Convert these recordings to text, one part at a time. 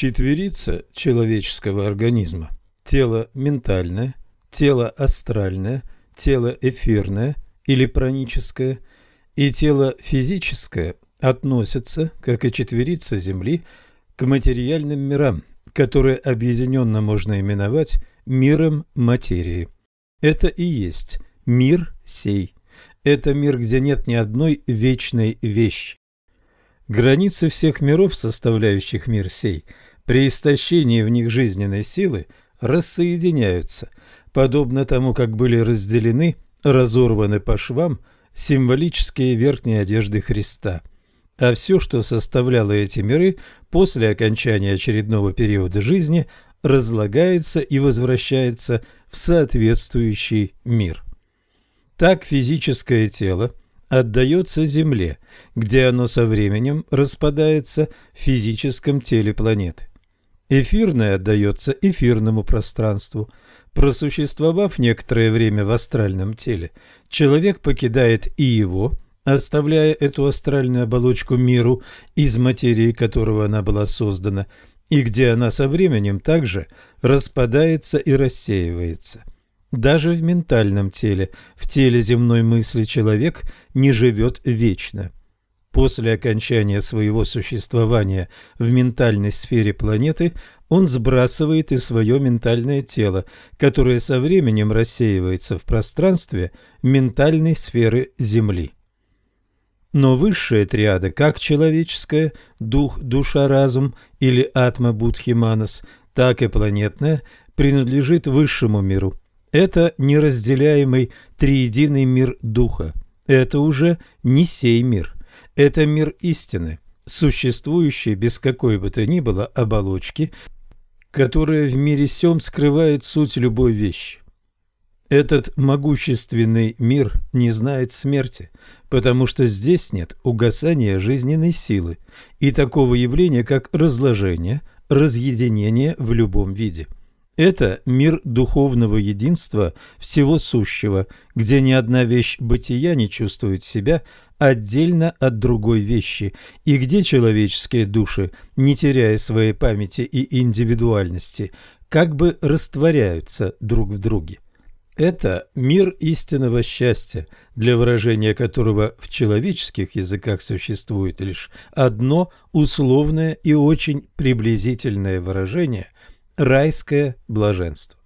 Четверица человеческого организма – тело ментальное, тело астральное, тело эфирное или праническое и тело физическое относятся, как и четверица Земли, к материальным мирам, которые объединенно можно именовать миром материи. Это и есть мир сей. Это мир, где нет ни одной вечной вещи. Границы всех миров, составляющих мир сей, при истощении в них жизненной силы рассоединяются, подобно тому, как были разделены, разорваны по швам символические верхние одежды Христа. А все, что составляло эти миры, после окончания очередного периода жизни разлагается и возвращается в соответствующий мир. Так физическое тело отдается Земле, где оно со временем распадается в физическом теле планеты. Эфирное отдается эфирному пространству. Просуществовав некоторое время в астральном теле, человек покидает и его, оставляя эту астральную оболочку миру, из материи которого она была создана, и где она со временем также распадается и рассеивается. Даже в ментальном теле, в теле земной мысли человек не живет вечно. После окончания своего существования в ментальной сфере планеты он сбрасывает и свое ментальное тело, которое со временем рассеивается в пространстве ментальной сферы Земли. Но высшая триада, как человеческая, дух, душа, разум или атма будхи манас, так и планетная, принадлежит высшему миру. Это неразделяемый триединый мир духа. Это уже не сей мир. Это мир истины, существующий без какой бы то ни было оболочки, которая в мире сем скрывает суть любой вещи. Этот могущественный мир не знает смерти, потому что здесь нет угасания жизненной силы и такого явления, как разложение, разъединение в любом виде. Это мир духовного единства всего сущего, где ни одна вещь бытия не чувствует себя отдельно от другой вещи, и где человеческие души, не теряя своей памяти и индивидуальности, как бы растворяются друг в друге. Это мир истинного счастья, для выражения которого в человеческих языках существует лишь одно условное и очень приблизительное выражение – райское блаженство.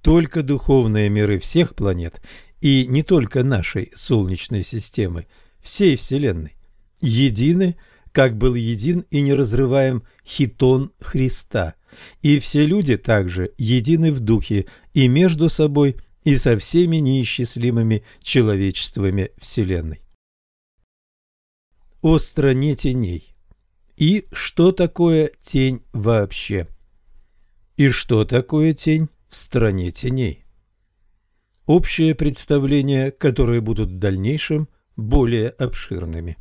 Только духовные миры всех планет и не только нашей Солнечной системы, всей Вселенной, едины, как был един и неразрываем хитон Христа – и все люди также едины в духе и между собой, и со всеми неисчислимыми человечествами Вселенной. О стране теней. И что такое тень вообще? И что такое тень в стране теней? Общее представление, которые будут в дальнейшем более обширными.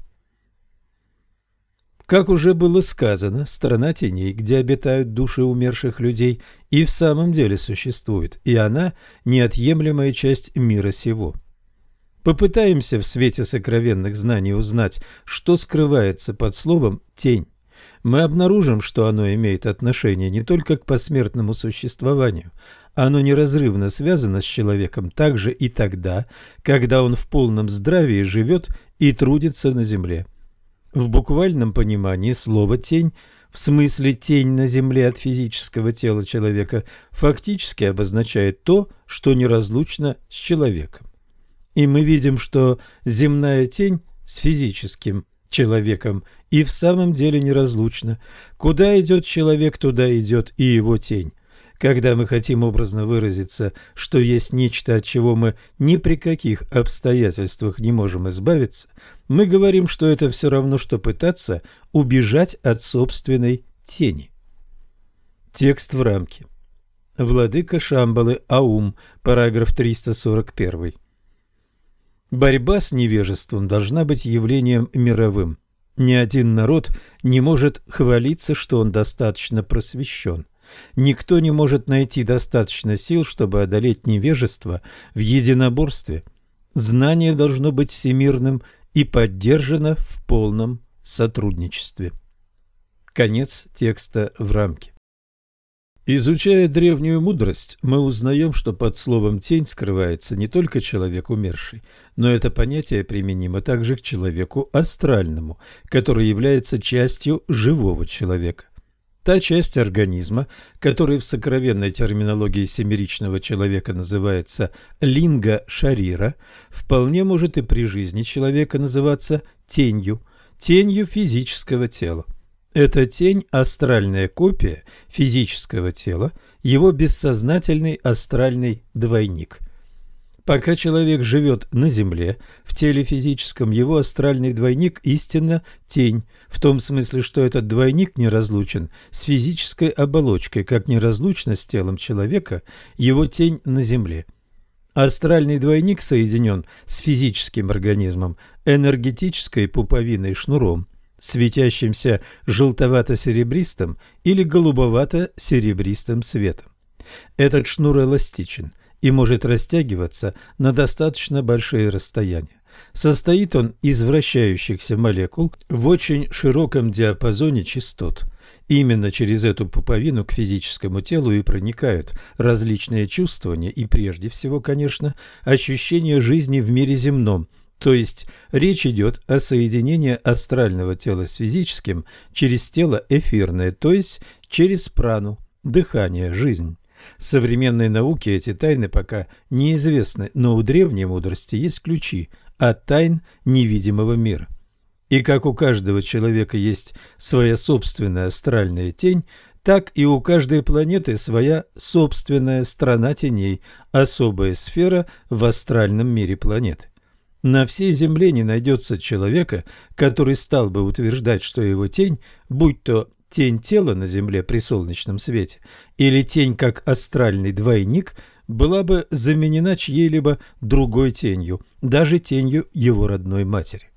Как уже было сказано, страна теней, где обитают души умерших людей, и в самом деле существует, и она – неотъемлемая часть мира сего. Попытаемся в свете сокровенных знаний узнать, что скрывается под словом «тень». Мы обнаружим, что оно имеет отношение не только к посмертному существованию, оно неразрывно связано с человеком также и тогда, когда он в полном здравии живет и трудится на земле. В буквальном понимании слово «тень» в смысле «тень на земле от физического тела человека» фактически обозначает то, что неразлучно с человеком. И мы видим, что земная тень с физическим человеком и в самом деле неразлучна. Куда идет человек, туда идет и его тень. Когда мы хотим образно выразиться, что есть нечто, от чего мы ни при каких обстоятельствах не можем избавиться, мы говорим, что это все равно, что пытаться убежать от собственной тени. Текст в рамке. Владыка Шамбалы Аум, параграф 341. Борьба с невежеством должна быть явлением мировым. Ни один народ не может хвалиться, что он достаточно просвещен. Никто не может найти достаточно сил, чтобы одолеть невежество в единоборстве. Знание должно быть всемирным и поддержано в полном сотрудничестве. Конец текста в рамке. Изучая древнюю мудрость, мы узнаем, что под словом «тень» скрывается не только человек умерший, но это понятие применимо также к человеку астральному, который является частью живого человека. Та часть организма, которая в сокровенной терминологии семеричного человека называется линга-шарира, вполне может и при жизни человека называться тенью, тенью физического тела. Эта тень – астральная копия физического тела, его бессознательный астральный двойник. Пока человек живет на Земле, в теле физическом его астральный двойник истинно тень, в том смысле, что этот двойник не разлучен с физической оболочкой, как неразлучно с телом человека его тень на Земле. Астральный двойник соединен с физическим организмом энергетической пуповиной шнуром – светящимся желтовато-серебристым или голубовато-серебристым светом. Этот шнур эластичен и может растягиваться на достаточно большие расстояния. Состоит он из вращающихся молекул в очень широком диапазоне частот. Именно через эту пуповину к физическому телу и проникают различные чувствования и, прежде всего, конечно, ощущение жизни в мире земном – то есть речь идет о соединении астрального тела с физическим через тело эфирное, то есть через прану, дыхание, жизнь. Современной науке эти тайны пока неизвестны, но у древней мудрости есть ключи от тайн невидимого мира. И как у каждого человека есть своя собственная астральная тень, так и у каждой планеты своя собственная страна теней, особая сфера в астральном мире планеты. На всей земле не найдется человека, который стал бы утверждать, что его тень, будь то тень тела на земле при солнечном свете или тень как астральный двойник, была бы заменена чьей-либо другой тенью, даже тенью его родной матери.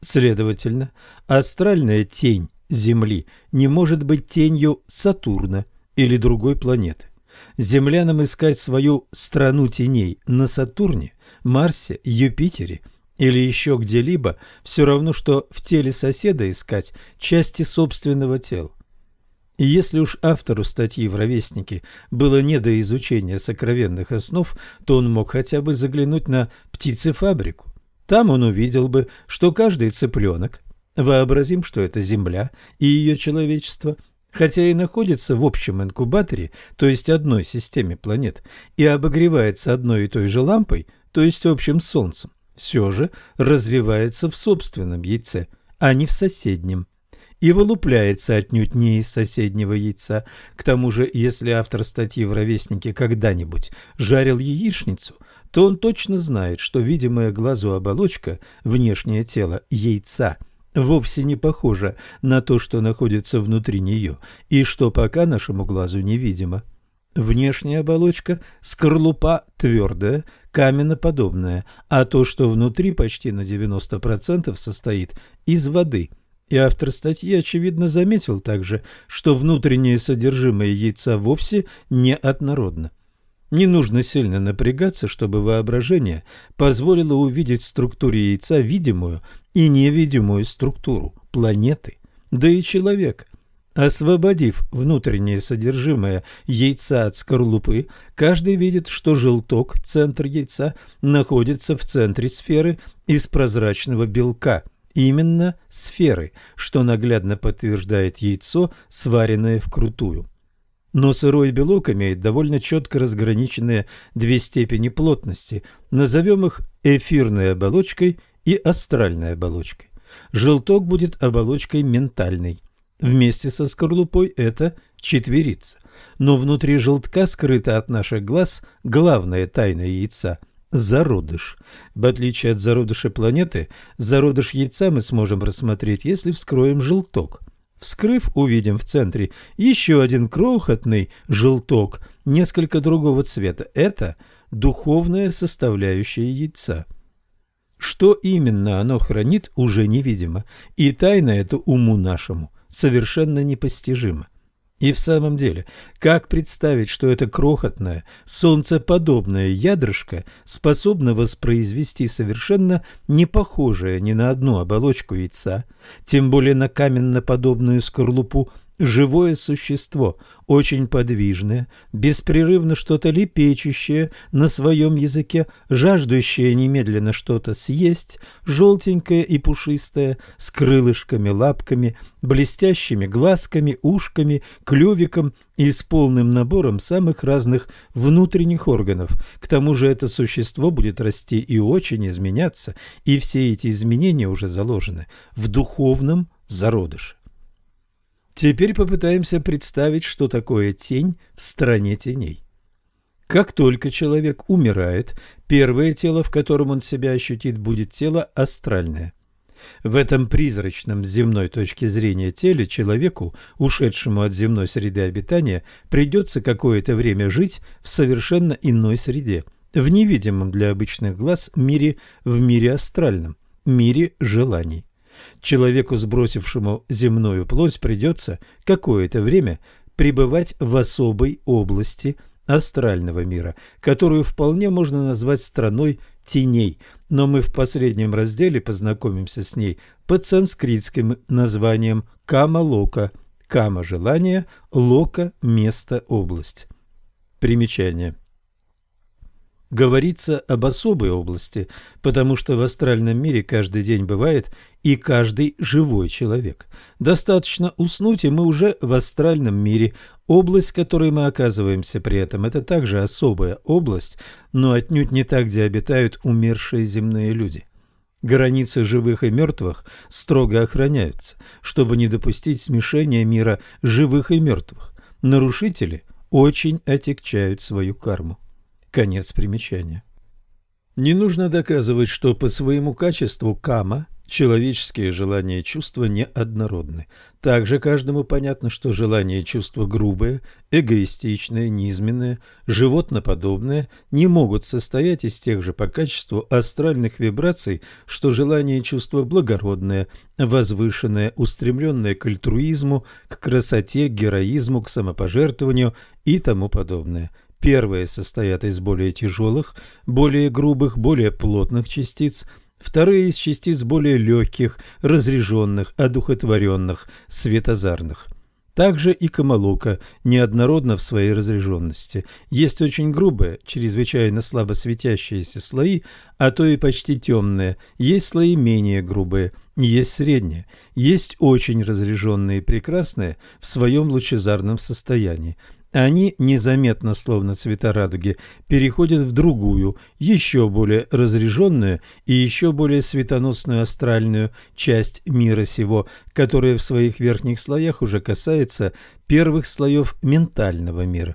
Следовательно, астральная тень Земли не может быть тенью Сатурна или другой планеты. Землянам искать свою страну теней на Сатурне Марсе, Юпитере или еще где-либо, все равно, что в теле соседа искать части собственного тела. И если уж автору статьи в «Ровеснике» было не до изучения сокровенных основ, то он мог хотя бы заглянуть на птицефабрику. Там он увидел бы, что каждый цыпленок, вообразим, что это Земля и ее человечество – хотя и находится в общем инкубаторе, то есть одной системе планет, и обогревается одной и той же лампой, то есть общим Солнцем, все же развивается в собственном яйце, а не в соседнем. И вылупляется отнюдь не из соседнего яйца. К тому же, если автор статьи в «Ровеснике» когда-нибудь жарил яичницу, то он точно знает, что видимая глазу оболочка, внешнее тело яйца – вовсе не похожа на то, что находится внутри нее, и что пока нашему глазу невидимо. Внешняя оболочка – скорлупа твердая, каменноподобная, а то, что внутри почти на 90% состоит из воды. И автор статьи, очевидно, заметил также, что внутреннее содержимое яйца вовсе не однородно. Не нужно сильно напрягаться, чтобы воображение позволило увидеть в структуре яйца видимую и невидимую структуру планеты, да и человека. Освободив внутреннее содержимое яйца от скорлупы, каждый видит, что желток, центр яйца, находится в центре сферы из прозрачного белка, именно сферы, что наглядно подтверждает яйцо, сваренное вкрутую. Но сырой белок имеет довольно четко разграниченные две степени плотности. Назовем их эфирной оболочкой и астральной оболочкой. Желток будет оболочкой ментальной. Вместе со скорлупой это четверица. Но внутри желтка скрыта от наших глаз главная тайна яйца – зародыш. В отличие от зародыша планеты, зародыш яйца мы сможем рассмотреть, если вскроем желток. Вскрыв, увидим в центре еще один крохотный желток, несколько другого цвета. Это духовная составляющая яйца. Что именно оно хранит, уже невидимо, и тайна это уму нашему совершенно непостижима. И в самом деле, как представить, что это крохотное, солнцеподобное ядрышко способно воспроизвести совершенно не похожее ни на одну оболочку яйца, тем более на каменно-подобную скорлупу живое существо, очень подвижное, беспрерывно что-то лепечущее на своем языке, жаждущее немедленно что-то съесть, желтенькое и пушистое, с крылышками, лапками, блестящими глазками, ушками, клювиком и с полным набором самых разных внутренних органов. К тому же это существо будет расти и очень изменяться, и все эти изменения уже заложены в духовном зародыше. Теперь попытаемся представить, что такое тень в стране теней. Как только человек умирает, первое тело, в котором он себя ощутит, будет тело астральное. В этом призрачном с земной точки зрения теле человеку, ушедшему от земной среды обитания, придется какое-то время жить в совершенно иной среде, в невидимом для обычных глаз мире, в мире астральном, мире желаний. Человеку, сбросившему земную плоть, придется какое-то время пребывать в особой области астрального мира, которую вполне можно назвать страной теней, но мы в последнем разделе познакомимся с ней под санскритским названием Кама-Лока. Кама – желание, Лока – место, область. Примечание говорится об особой области, потому что в астральном мире каждый день бывает и каждый живой человек. Достаточно уснуть, и мы уже в астральном мире. Область, в которой мы оказываемся при этом, это также особая область, но отнюдь не та, где обитают умершие земные люди. Границы живых и мертвых строго охраняются, чтобы не допустить смешения мира живых и мертвых. Нарушители очень отягчают свою карму. Конец примечания. Не нужно доказывать, что по своему качеству кама человеческие желания и чувства неоднородны. Также каждому понятно, что желания и чувства грубые, эгоистичные, низменные, животноподобные не могут состоять из тех же по качеству астральных вибраций, что желания и чувства благородные, возвышенные, устремленные к альтруизму, к красоте, к героизму, к самопожертвованию и тому подобное. Первые состоят из более тяжелых, более грубых, более плотных частиц, вторые из частиц более легких, разреженных, одухотворенных, светозарных. Также и камалука неоднородна в своей разреженности. Есть очень грубые, чрезвычайно слабо светящиеся слои, а то и почти темные. Есть слои менее грубые, есть средние. Есть очень разреженные и прекрасные в своем лучезарном состоянии. Они незаметно, словно цвета радуги, переходят в другую, еще более разреженную и еще более светоносную астральную часть мира сего, которая в своих верхних слоях уже касается первых слоев ментального мира.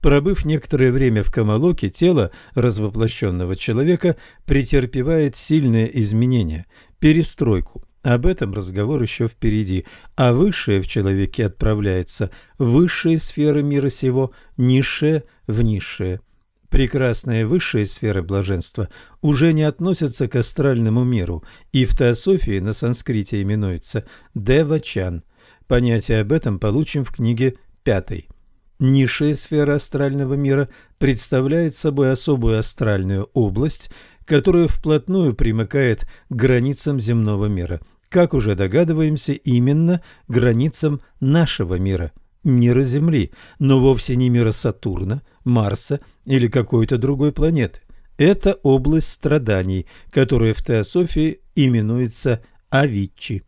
Пробыв некоторое время в Камалоке, тело развоплощенного человека претерпевает сильные изменения, перестройку – об этом разговор еще впереди, а высшее в человеке отправляется в высшие сферы мира сего, низшее в низшее. Прекрасные высшие сферы блаженства уже не относятся к астральному миру, и в теософии на санскрите именуется девачан. Понятие об этом получим в книге пятой. Низшая сфера астрального мира представляет собой особую астральную область, которая вплотную примыкает к границам земного мира – как уже догадываемся, именно границам нашего мира, мира Земли, но вовсе не мира Сатурна, Марса или какой-то другой планеты. Это область страданий, которая в теософии именуется Авичи.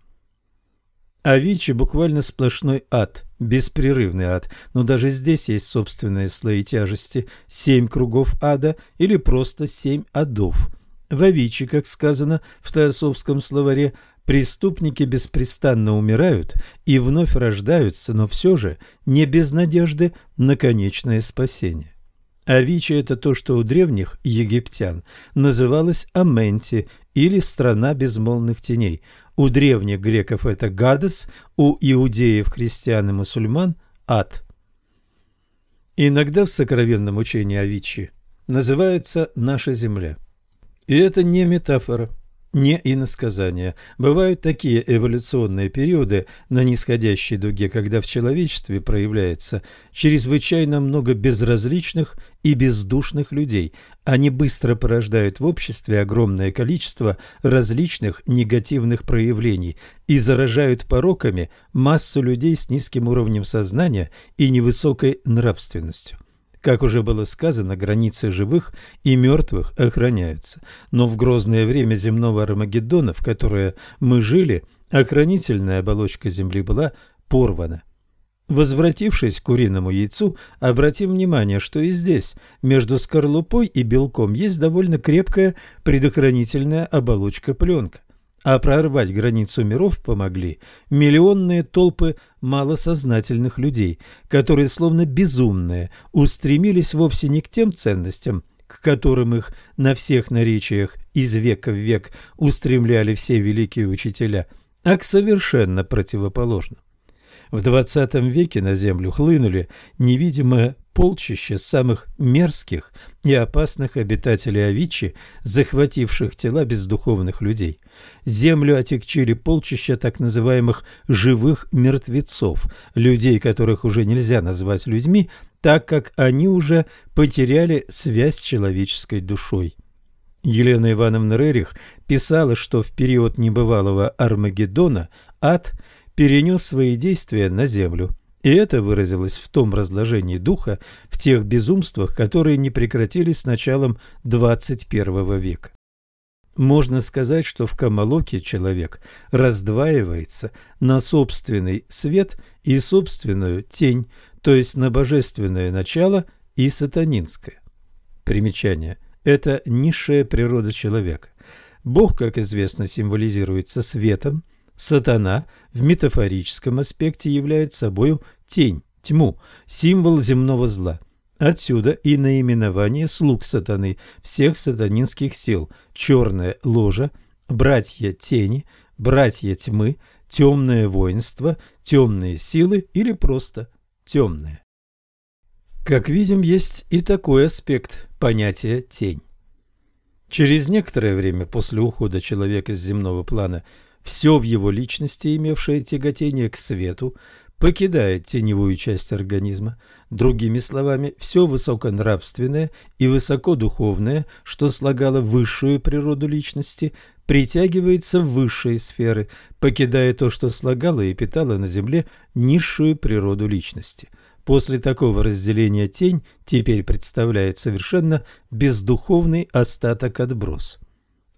Авичи буквально сплошной ад, беспрерывный ад, но даже здесь есть собственные слои тяжести, семь кругов ада или просто семь адов. В Авичи, как сказано в теософском словаре, Преступники беспрестанно умирают и вновь рождаются, но все же не без надежды на конечное спасение. Авичи – это то, что у древних египтян называлось Аменти или «страна безмолвных теней». У древних греков это Гадес, у иудеев, христиан и мусульман – ад. Иногда в сокровенном учении Авичи называется «наша земля». И это не метафора – не иносказания. Бывают такие эволюционные периоды на нисходящей дуге, когда в человечестве проявляется чрезвычайно много безразличных и бездушных людей. Они быстро порождают в обществе огромное количество различных негативных проявлений и заражают пороками массу людей с низким уровнем сознания и невысокой нравственностью. Как уже было сказано, границы живых и мертвых охраняются. Но в грозное время земного Армагеддона, в которое мы жили, охранительная оболочка Земли была порвана. Возвратившись к куриному яйцу, обратим внимание, что и здесь, между скорлупой и белком, есть довольно крепкая предохранительная оболочка пленка а прорвать границу миров помогли миллионные толпы малосознательных людей, которые словно безумные устремились вовсе не к тем ценностям, к которым их на всех наречиях из века в век устремляли все великие учителя, а к совершенно противоположным. В XX веке на Землю хлынули невидимые полчища самых мерзких и опасных обитателей Авичи, захвативших тела бездуховных людей. Землю отягчили полчища так называемых «живых мертвецов», людей, которых уже нельзя назвать людьми, так как они уже потеряли связь с человеческой душой. Елена Ивановна Рерих писала, что в период небывалого Армагеддона ад – перенес свои действия на землю. И это выразилось в том разложении духа, в тех безумствах, которые не прекратились с началом 21 века. Можно сказать, что в Камалоке человек раздваивается на собственный свет и собственную тень, то есть на божественное начало и сатанинское. Примечание. Это низшая природа человека. Бог, как известно, символизируется светом – Сатана в метафорическом аспекте является собою тень, тьму, символ земного зла. Отсюда и наименование слуг сатаны, всех сатанинских сил, черная ложа, братья тени, братья тьмы, темное воинство, темные силы или просто темные. Как видим, есть и такой аспект понятия «тень». Через некоторое время после ухода человека с земного плана – все в его личности, имевшее тяготение к свету, покидает теневую часть организма. Другими словами, все высоконравственное и высокодуховное, что слагало высшую природу личности, притягивается в высшие сферы, покидая то, что слагало и питало на земле низшую природу личности. После такого разделения тень теперь представляет совершенно бездуховный остаток отброс.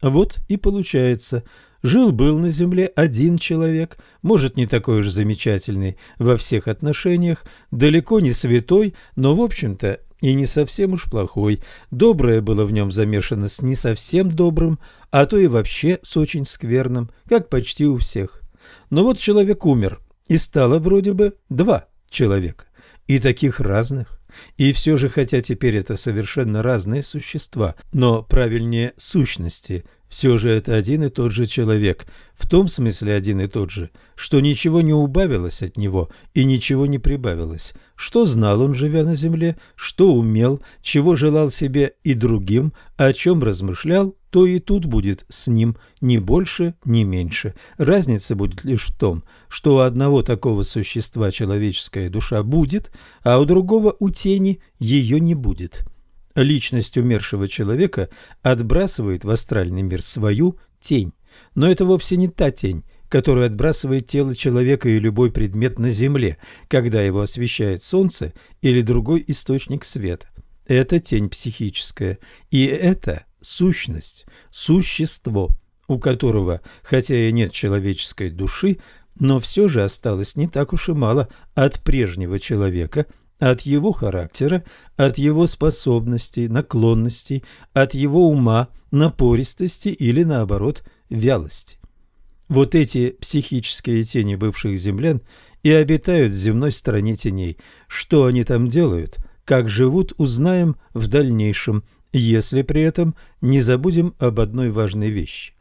Вот и получается – Жил-был на земле один человек, может, не такой уж замечательный во всех отношениях, далеко не святой, но, в общем-то, и не совсем уж плохой. Доброе было в нем замешано с не совсем добрым, а то и вообще с очень скверным, как почти у всех. Но вот человек умер, и стало вроде бы два человека, и таких разных. И все же, хотя теперь это совершенно разные существа, но правильнее сущности – все же это один и тот же человек, в том смысле один и тот же, что ничего не убавилось от него и ничего не прибавилось. Что знал он, живя на земле, что умел, чего желал себе и другим, о чем размышлял, то и тут будет с ним ни больше, ни меньше. Разница будет лишь в том, что у одного такого существа человеческая душа будет, а у другого у тени ее не будет личность умершего человека отбрасывает в астральный мир свою тень. Но это вовсе не та тень, которую отбрасывает тело человека и любой предмет на Земле, когда его освещает солнце или другой источник света. Это тень психическая, и это сущность, существо, у которого, хотя и нет человеческой души, но все же осталось не так уж и мало от прежнего человека – от его характера, от его способностей, наклонностей, от его ума, напористости или, наоборот, вялости. Вот эти психические тени бывших землян и обитают в земной стране теней. Что они там делают, как живут, узнаем в дальнейшем, если при этом не забудем об одной важной вещи.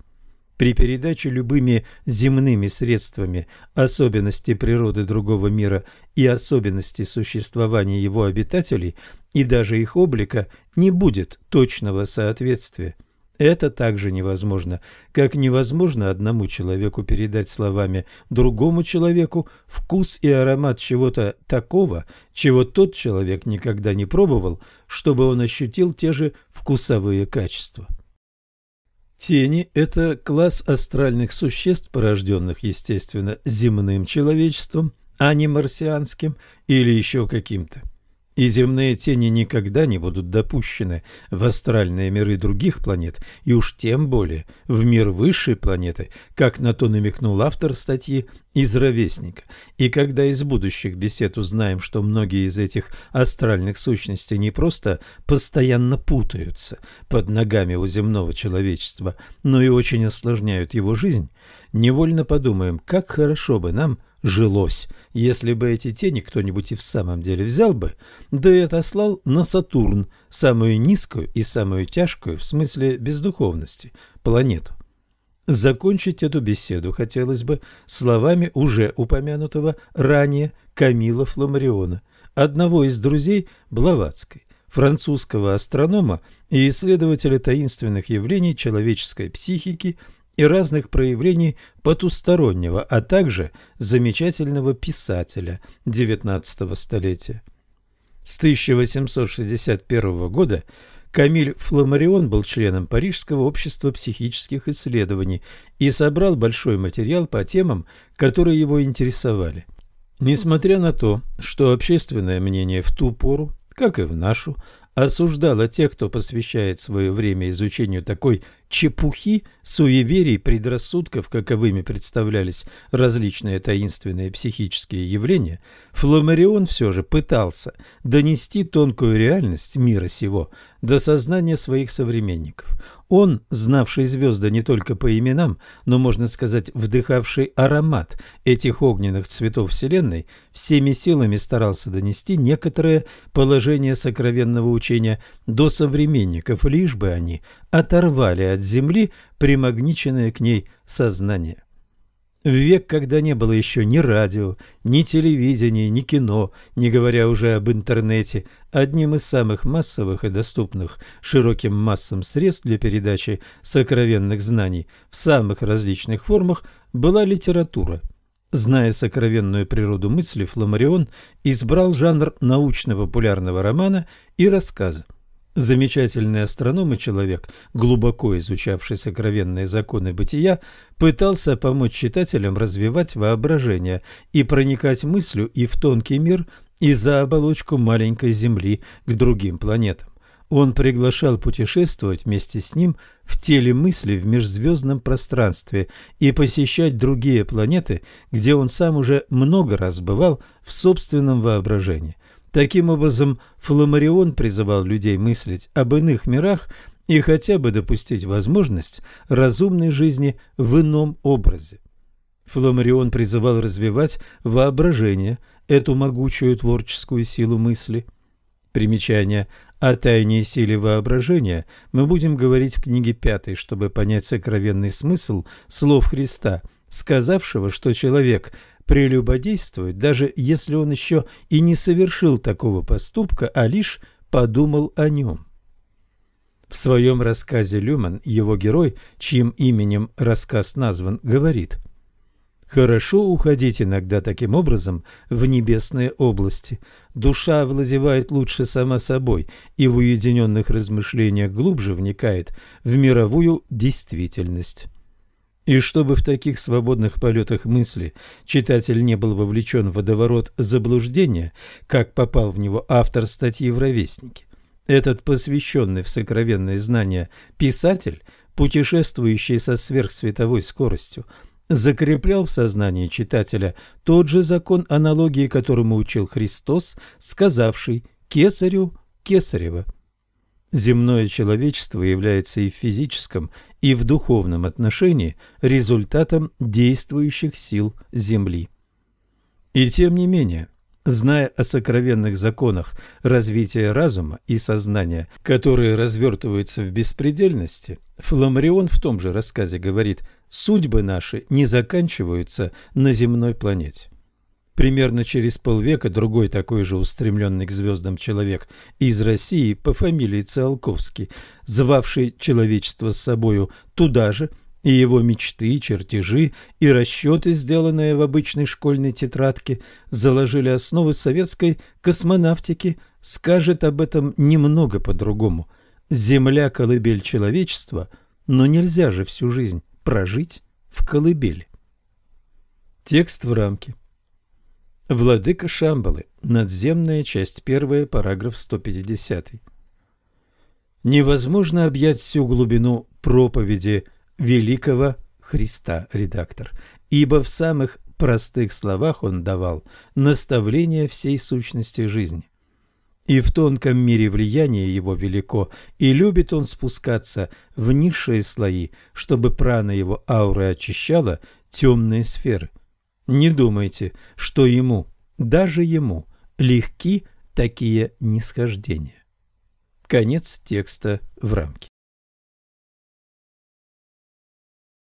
При передаче любыми земными средствами особенностей природы другого мира и особенностей существования его обитателей и даже их облика не будет точного соответствия. Это также невозможно, как невозможно одному человеку передать словами другому человеку вкус и аромат чего-то такого, чего тот человек никогда не пробовал, чтобы он ощутил те же вкусовые качества. Тени – это класс астральных существ, порожденных, естественно, земным человечеством, а не марсианским или еще каким-то и земные тени никогда не будут допущены в астральные миры других планет, и уж тем более в мир высшей планеты, как на то намекнул автор статьи из «Ровесника». И когда из будущих бесед узнаем, что многие из этих астральных сущностей не просто постоянно путаются под ногами у земного человечества, но и очень осложняют его жизнь, невольно подумаем, как хорошо бы нам – жилось, если бы эти тени кто-нибудь и в самом деле взял бы, да и отослал на Сатурн, самую низкую и самую тяжкую, в смысле бездуховности, планету. Закончить эту беседу хотелось бы словами уже упомянутого ранее Камила Фламариона, одного из друзей Блаватской, французского астронома и исследователя таинственных явлений человеческой психики – и разных проявлений потустороннего, а также замечательного писателя XIX столетия. С 1861 года Камиль Фламарион был членом Парижского общества психических исследований и собрал большой материал по темам, которые его интересовали. Несмотря на то, что общественное мнение в ту пору, как и в нашу, осуждало тех, кто посвящает свое время изучению такой чепухи, суеверий, предрассудков, каковыми представлялись различные таинственные психические явления, Фламарион все же пытался донести тонкую реальность мира сего до сознания своих современников. Он, знавший звезды не только по именам, но, можно сказать, вдыхавший аромат этих огненных цветов Вселенной, всеми силами старался донести некоторое положение сокровенного учения до современников, лишь бы они оторвали от земли примагниченное к ней сознание. В век, когда не было еще ни радио, ни телевидения, ни кино, не говоря уже об интернете, одним из самых массовых и доступных широким массам средств для передачи сокровенных знаний в самых различных формах была литература. Зная сокровенную природу мысли, Фламарион избрал жанр научно-популярного романа и рассказа. Замечательный астроном и человек, глубоко изучавший сокровенные законы бытия, пытался помочь читателям развивать воображение и проникать мыслью и в тонкий мир, и за оболочку маленькой Земли к другим планетам. Он приглашал путешествовать вместе с ним в теле мысли в межзвездном пространстве и посещать другие планеты, где он сам уже много раз бывал в собственном воображении – Таким образом, Фламарион призывал людей мыслить об иных мирах и хотя бы допустить возможность разумной жизни в ином образе. Фламарион призывал развивать воображение, эту могучую творческую силу мысли. Примечание о тайне и силе воображения мы будем говорить в книге пятой, чтобы понять сокровенный смысл слов Христа, сказавшего, что человек – прелюбодействовать, даже если он еще и не совершил такого поступка, а лишь подумал о нем. В своем рассказе Люман, его герой, чьим именем рассказ назван, говорит «Хорошо уходить иногда таким образом в небесные области. Душа овладевает лучше сама собой и в уединенных размышлениях глубже вникает в мировую действительность». И чтобы в таких свободных полетах мысли читатель не был вовлечен в водоворот заблуждения, как попал в него автор статьи в «Ровеснике», этот посвященный в сокровенные знания писатель, путешествующий со сверхсветовой скоростью, закреплял в сознании читателя тот же закон аналогии, которому учил Христос, сказавший «Кесарю Кесарева». Земное человечество является и в физическом, и в духовном отношении результатом действующих сил Земли. И тем не менее, зная о сокровенных законах развития разума и сознания, которые развертываются в беспредельности, Фламарион в том же рассказе говорит, судьбы наши не заканчиваются на земной планете. Примерно через полвека другой такой же устремленный к звездам человек из России по фамилии Циолковский, звавший человечество с собою туда же, и его мечты, чертежи и расчеты, сделанные в обычной школьной тетрадке, заложили основы советской космонавтики, скажет об этом немного по-другому. Земля – колыбель человечества, но нельзя же всю жизнь прожить в колыбели. Текст в рамке. Владыка Шамбалы. Надземная часть первая, параграф 150. Невозможно объять всю глубину проповеди великого Христа, редактор, ибо в самых простых словах он давал наставление всей сущности жизни. И в тонком мире влияние его велико, и любит он спускаться в низшие слои, чтобы прана его ауры очищала темные сферы. Не думайте, что ему, даже ему, легки такие нисхождения. Конец текста в рамке.